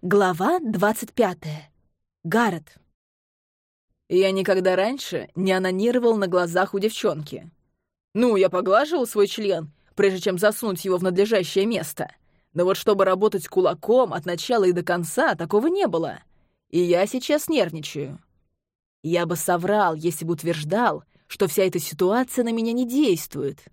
Глава 25. Гаррет. Я никогда раньше не анонировал на глазах у девчонки. Ну, я поглаживал свой член, прежде чем засунуть его в надлежащее место. Но вот чтобы работать кулаком от начала и до конца, такого не было. И я сейчас нервничаю. Я бы соврал, если бы утверждал, что вся эта ситуация на меня не действует.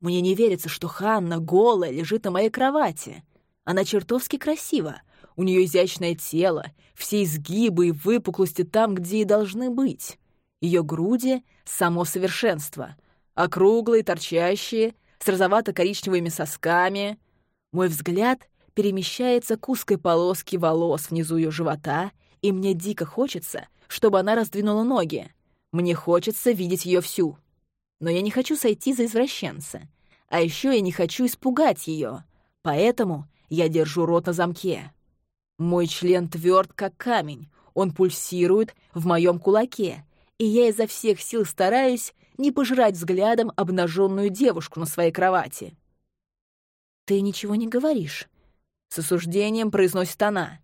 Мне не верится, что Ханна голая лежит на моей кровати. Она чертовски красива — у нее изящное тело, все изгибы и выпуклости там, где и должны быть. Ее груди — само совершенство. Округлые, торчащие, с розовато-коричневыми сосками. Мой взгляд перемещается к узкой полоске волос внизу ее живота, и мне дико хочется, чтобы она раздвинула ноги. Мне хочется видеть ее всю. Но я не хочу сойти за извращенца. А еще я не хочу испугать ее. Поэтому я держу рот на замке. Мой член тверд, как камень. Он пульсирует в моем кулаке, и я изо всех сил стараюсь не пожирать взглядом обнаженную девушку на своей кровати. «Ты ничего не говоришь», — с осуждением произносит она,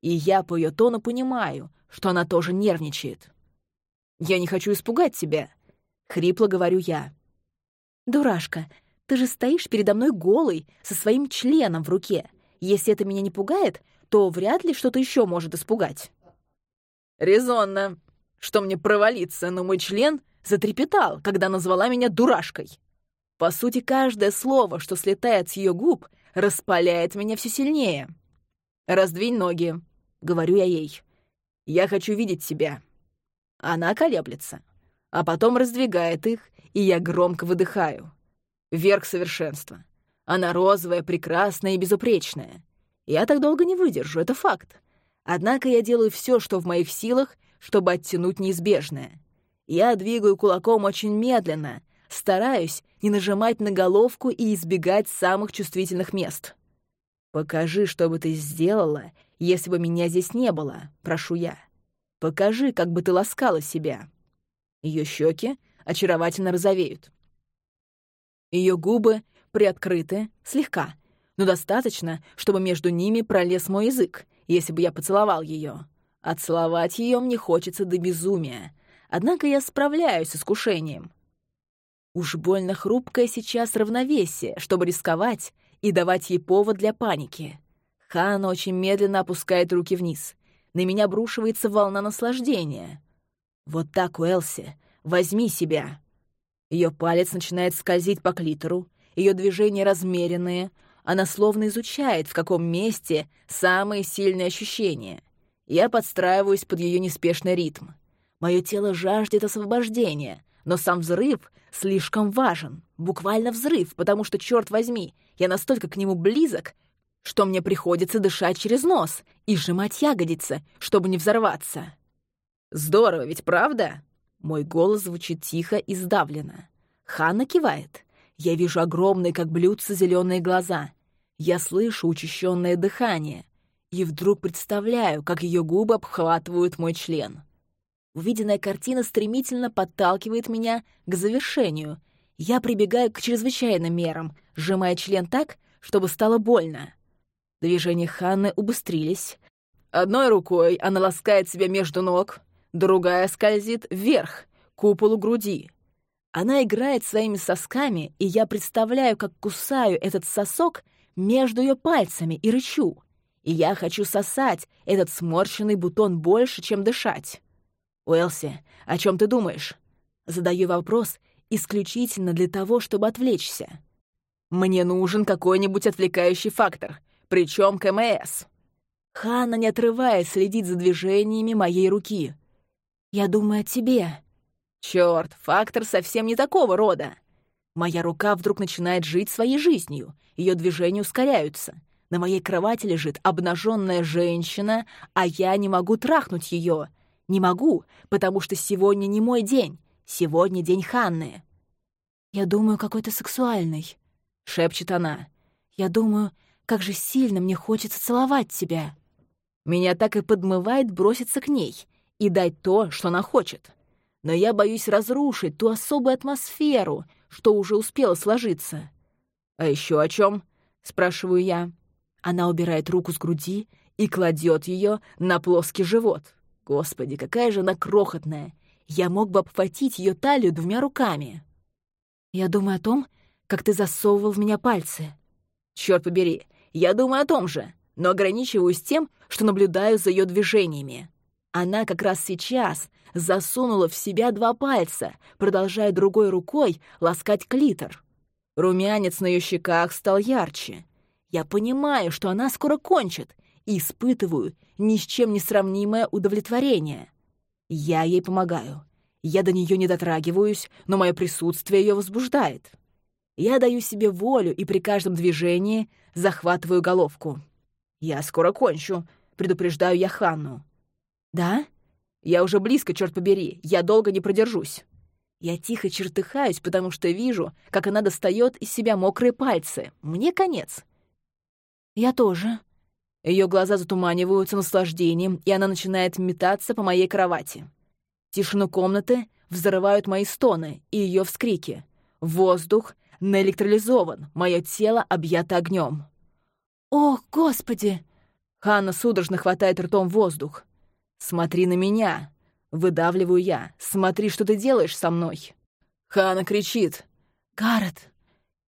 и я по ее тону понимаю, что она тоже нервничает. «Я не хочу испугать тебя», — хрипло говорю я. «Дурашка, ты же стоишь передо мной голый, со своим членом в руке. Если это меня не пугает, то вряд ли что-то еще может испугать. Резонно, что мне провалиться, но мой член затрепетал, когда назвала меня дурашкой. По сути, каждое слово, что слетает с ее губ, распаляет меня все сильнее. «Раздвинь ноги», — говорю я ей. «Я хочу видеть тебя». Она колеблется, а потом раздвигает их, и я громко выдыхаю. Верх совершенства. Она розовая, прекрасная и безупречная. Я так долго не выдержу, это факт. Однако я делаю все, что в моих силах, чтобы оттянуть неизбежное. Я двигаю кулаком очень медленно, стараюсь не нажимать на головку и избегать самых чувствительных мест. «Покажи, что бы ты сделала, если бы меня здесь не было», — прошу я. «Покажи, как бы ты ласкала себя». Ее щеки очаровательно розовеют. Ее губы приоткрыты, слегка, но достаточно, чтобы между ними пролез мой язык, если бы я поцеловал ее. А целовать ее мне хочется до безумия. Однако я справляюсь с искушением. Уж больно хрупкое сейчас равновесие, чтобы рисковать и давать ей повод для паники. Хана очень медленно опускает руки вниз. На меня обрушивается волна наслаждения. «Вот так, Уэлси, возьми себя!» Ее палец начинает скользить по клитору, ее движения размеренные, она словно изучает, в каком месте самые сильные ощущения. Я подстраиваюсь под ее неспешный ритм. Мое тело жаждет освобождения, но сам взрыв слишком важен. Буквально взрыв, потому что, черт возьми, я настолько к нему близок, что мне приходится дышать через нос и сжимать ягодицы, чтобы не взорваться. Здорово ведь, правда? Мой голос звучит тихо и сдавленно. Ханна кивает. Я вижу огромные, как блюдца, зеленые глаза. Я слышу учащенное дыхание и вдруг представляю, как ее губы обхватывают мой член. Увиденная картина стремительно подталкивает меня к завершению. Я прибегаю к чрезвычайным мерам, сжимая член так, чтобы стало больно. Движения Ханны убыстрились. Одной рукой она ласкает себя между ног, другая скользит вверх, к куполу груди. Она играет своими сосками, и я представляю, как кусаю этот сосок — между ее пальцами и рычу. И я хочу сосать этот сморщенный бутон больше, чем дышать. Уэлси, о чем ты думаешь? Задаю вопрос исключительно для того, чтобы отвлечься. Мне нужен какой-нибудь отвлекающий фактор, причем КМС. Ханна, не отрываясь, следит за движениями моей руки. Я думаю о тебе. Черт, фактор совсем не такого рода. Моя рука вдруг начинает жить своей жизнью, ее движения ускоряются. На моей кровати лежит обнаженная женщина, а я не могу трахнуть ее. Не могу, потому что сегодня не мой день. Сегодня день Ханны. «Я думаю, какой то сексуальный», — шепчет она. «Я думаю, как же сильно мне хочется целовать тебя». Меня так и подмывает броситься к ней и дать то, что она хочет. Но я боюсь разрушить ту особую атмосферу, что уже успело сложиться. «А еще о чем? спрашиваю я. Она убирает руку с груди и кладет ее на плоский живот. Господи, какая же она крохотная! Я мог бы обхватить ее талию двумя руками. Я думаю о том, как ты засовывал в меня пальцы. Черт побери, я думаю о том же, но ограничиваюсь тем, что наблюдаю за ее движениями. Она как раз сейчас засунула в себя два пальца, продолжая другой рукой ласкать клитор. Румянец на ее щеках стал ярче. Я понимаю, что она скоро кончит, и испытываю ни с чем не сравнимое удовлетворение. Я ей помогаю. Я до нее не дотрагиваюсь, но мое присутствие ее возбуждает. Я даю себе волю и при каждом движении захватываю головку. «Я скоро кончу», — предупреждаю я Ханну. «Да? Я уже близко, черт побери, я долго не продержусь». Я тихо чертыхаюсь, потому что вижу, как она достает из себя мокрые пальцы. Мне конец. Я тоже. Ее глаза затуманиваются наслаждением, и она начинает метаться по моей кровати. Тишину комнаты взрывают мои стоны и ее вскрики. Воздух наэлектролизован, мое тело объято огнем. «О, Господи!» Ханна судорожно хватает ртом воздух. «Смотри на меня!» Выдавливаю я. «Смотри, что ты делаешь со мной!» Ханна кричит. «Гаррет!»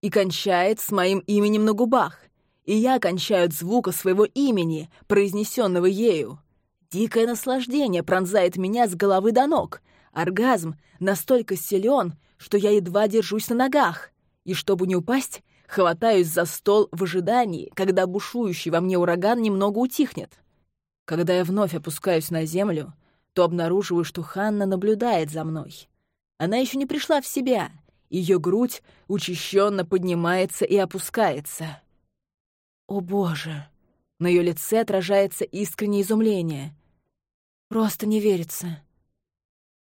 И кончает с моим именем на губах. И я кончаю от звука своего имени, произнесенного ею. Дикое наслаждение пронзает меня с головы до ног. Оргазм настолько силен, что я едва держусь на ногах. И чтобы не упасть, хватаюсь за стол в ожидании, когда бушующий во мне ураган немного утихнет. Когда я вновь опускаюсь на землю, то обнаруживаю, что Ханна наблюдает за мной. Она еще не пришла в себя. Ее грудь учащенно поднимается и опускается. О, Боже! На ее лице отражается искреннее изумление. Просто не верится.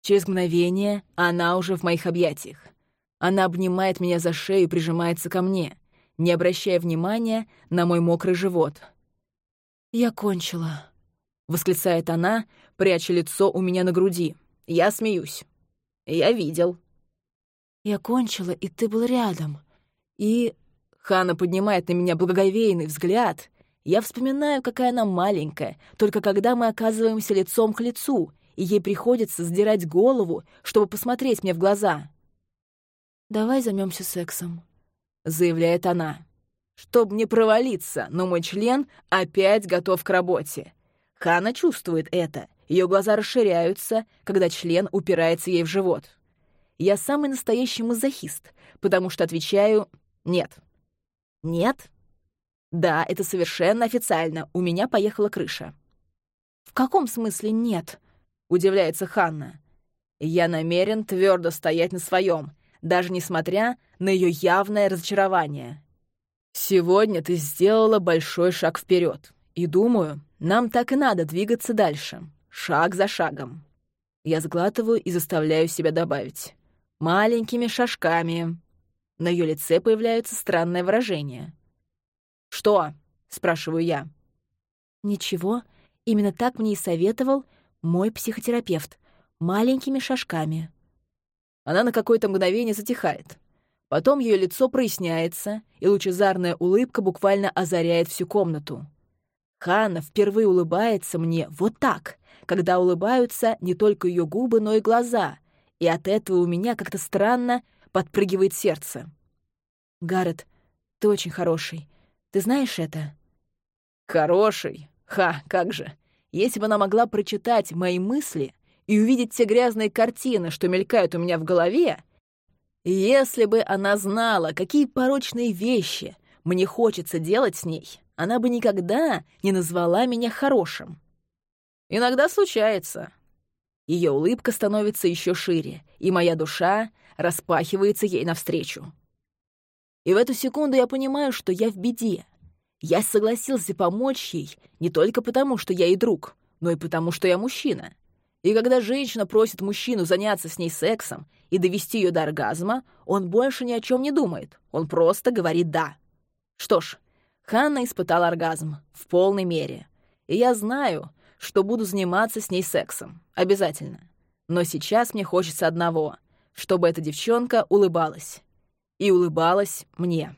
Через мгновение она уже в моих объятиях. Она обнимает меня за шею и прижимается ко мне, не обращая внимания на мой мокрый живот. «Я кончила», — восклицает она, пряча лицо у меня на груди. Я смеюсь. «Я видел». «Я кончила, и ты был рядом. И...» Хана поднимает на меня благоговейный взгляд. Я вспоминаю, какая она маленькая, только когда мы оказываемся лицом к лицу, и ей приходится сдирать голову, чтобы посмотреть мне в глаза. «Давай займемся сексом», — заявляет она. «Чтоб не провалиться, но мой член опять готов к работе». Хана чувствует это. Ее глаза расширяются, когда член упирается ей в живот. Я самый настоящий мазохист, потому что отвечаю «нет». «Нет?» «Да, это совершенно официально. У меня поехала крыша». «В каком смысле нет?» — удивляется Ханна. «Я намерен твердо стоять на своем, даже несмотря на ее явное разочарование. Сегодня ты сделала большой шаг вперед, и думаю, нам так и надо двигаться дальше, шаг за шагом. Я сглатываю и заставляю себя добавить. Маленькими шажками. На ее лице появляется странное выражение. «Что?» — спрашиваю я. «Ничего, именно так мне и советовал мой психотерапевт. Маленькими шажками». Она на какое-то мгновение затихает. Потом ее лицо проясняется, и лучезарная улыбка буквально озаряет всю комнату. Ханна впервые улыбается мне вот так, когда улыбаются не только ее губы, но и глаза, и от этого у меня как-то странно подпрыгивает сердце. «Гаррет, ты очень хороший. Ты знаешь это?» «Хороший? Ха, как же! Если бы она могла прочитать мои мысли, и увидеть те грязные картины, что мелькают у меня в голове, если бы она знала, какие порочные вещи мне хочется делать с ней, она бы никогда не назвала меня хорошим. Иногда случается. Ее улыбка становится еще шире, и моя душа распахивается ей навстречу. И в эту секунду я понимаю, что я в беде. Я согласился помочь ей не только потому, что я ей друг, но и потому, что я мужчина — и когда женщина просит мужчину заняться с ней сексом и довести ее до оргазма, он больше ни о чем не думает. Он просто говорит «да». Что ж, Ханна испытала оргазм в полной мере. И я знаю, что буду заниматься с ней сексом. Обязательно. Но сейчас мне хочется одного — чтобы эта девчонка улыбалась. И улыбалась мне.